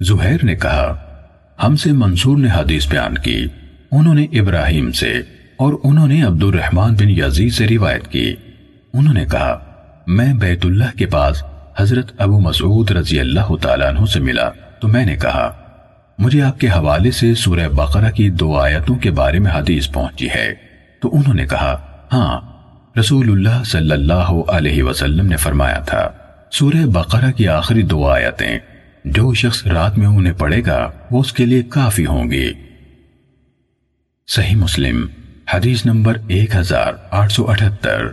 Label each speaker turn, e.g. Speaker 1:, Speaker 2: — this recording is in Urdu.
Speaker 1: زہیر نے کہا، ہم سے منصور نے حدیث بیان کی، انہوں نے ابراہیم سے، اور انہوں نے عبد الرحمن بن یزید سے روایت کی۔ انہوں نے کہا، میں بیت اللہ کے پاس حضرت ابو مسعود رضی اللہ تعالیٰ عنہ سے ملا، تو میں نے کہا، مجھے آپ کے حوالے سے سورہ بقرہ کی دو آیتوں کے بارے میں حدیث پہنچی ہے۔ تو انہوں نے کہا ہاں رسول اللہ صلی اللہ علیہ وسلم نے فرمایا تھا، سورہ بقرہ کی آخری دو آیتیں جو شخص رات میں انہیں پڑھے گا، وہ اس کے لیے کافی ہوں گی صحیح مسلم، حدیث نمبر ایک ہزار آٹھ سو اٹھتر